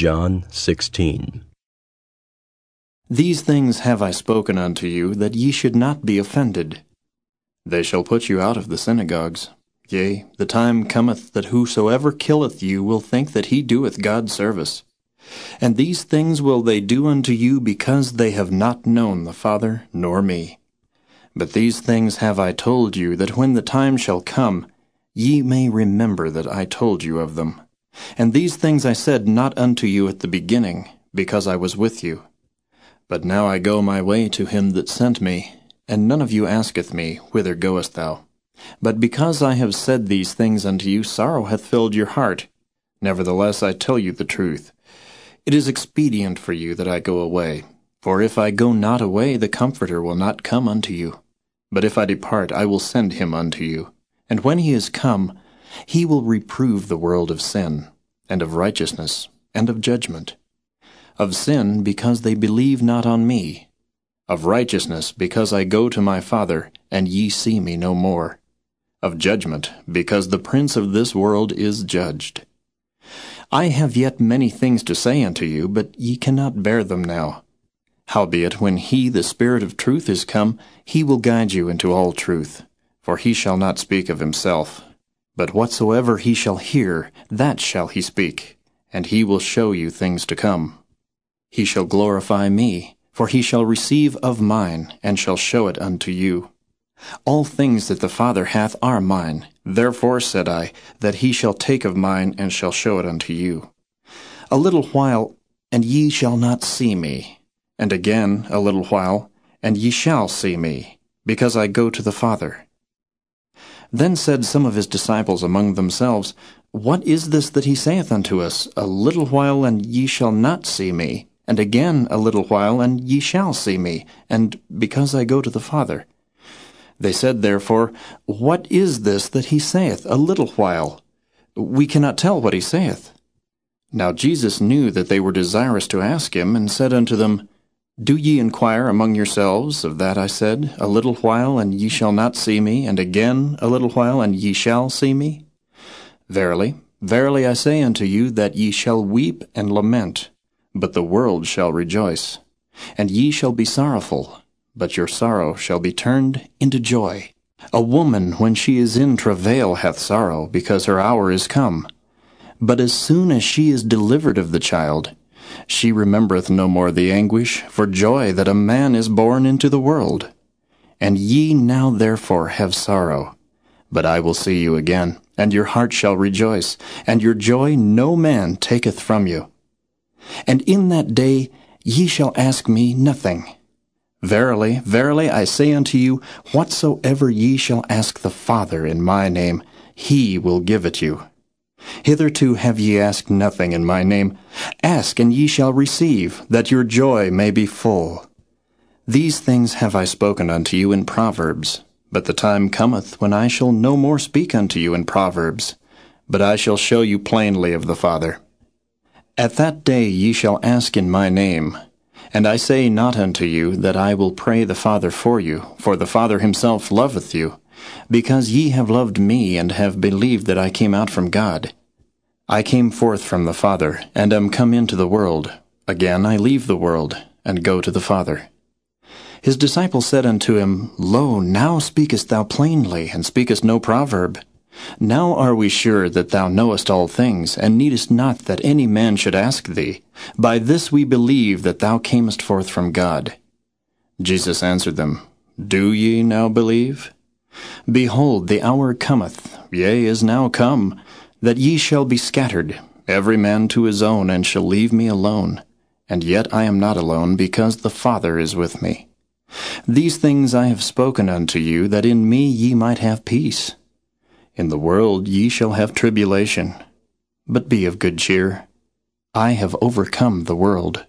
John 16. These things have I spoken unto you, that ye should not be offended. They shall put you out of the synagogues. Yea, the time cometh that whosoever killeth you will think that he doeth God service. And these things will they do unto you because they have not known the Father nor me. But these things have I told you, that when the time shall come, ye may remember that I told you of them. And these things I said not unto you at the beginning, because I was with you. But now I go my way to him that sent me, and none of you asketh me, Whither goest thou? But because I have said these things unto you, sorrow hath filled your heart. Nevertheless I tell you the truth. It is expedient for you that I go away. For if I go not away, the Comforter will not come unto you. But if I depart, I will send him unto you. And when he is come, he will reprove the world of sin, and of righteousness, and of judgment. Of sin, because they believe not on me. Of righteousness, because I go to my Father, and ye see me no more. Of judgment, because the prince of this world is judged. I have yet many things to say unto you, but ye cannot bear them now. Howbeit, when he, the Spirit of truth, is come, he will guide you into all truth. For he shall not speak of himself, but whatsoever he shall hear, that shall he speak, and he will show you things to come. He shall glorify me, for he shall receive of mine, and shall show it unto you. All things that the Father hath are mine. Therefore said I, that he shall take of mine, and shall show it unto you. A little while, and ye shall not see me. And again a little while, and ye shall see me, because I go to the Father. Then said some of his disciples among themselves, What is this that he saith unto us, A little while, and ye shall not see me, and again a little while, and ye shall see me, and because I go to the Father? They said therefore, What is this that he saith, A little while? We cannot tell what he saith. Now Jesus knew that they were desirous to ask him, and said unto them, do ye inquire among yourselves of that I said, A little while, and ye shall not see me, and again a little while, and ye shall see me? Verily, verily I say unto you, that ye shall weep and lament, but the world shall rejoice. And ye shall be sorrowful, but your sorrow shall be turned into joy. A woman, when she is in travail, hath sorrow, because her hour is come. But as soon as she is delivered of the child, she remembereth no more the anguish for joy that a man is born into the world. And ye now therefore have sorrow. But I will see you again, and your heart shall rejoice, and your joy no man taketh from you. And in that day ye shall ask me nothing. Verily, verily, I say unto you, whatsoever ye shall ask the Father in my name, he will give it you. Hitherto have ye asked nothing in my name. Ask, and ye shall receive, that your joy may be full. These things have I spoken unto you in Proverbs. But the time cometh when I shall no more speak unto you in Proverbs, but I shall show you plainly of the Father. At that day ye shall ask in my name. And I say not unto you that I will pray the Father for you, for the Father himself loveth you, because ye have loved me, and have believed that I came out from God. I came forth from the Father, and am come into the world. Again I leave the world, and go to the Father. His disciples said unto him, Lo, now speakest thou plainly, and speakest no proverb. Now are we sure that thou knowest all things, and needest not that any man should ask thee. By this we believe that thou camest forth from God. Jesus answered them, Do ye now believe? Behold, the hour cometh, yea, is now come, that ye shall be scattered, every man to his own, and shall leave me alone. And yet I am not alone, because the Father is with me. These things I have spoken unto you, that in me ye might have peace. In the world ye shall have tribulation. But be of good cheer. I have overcome the world.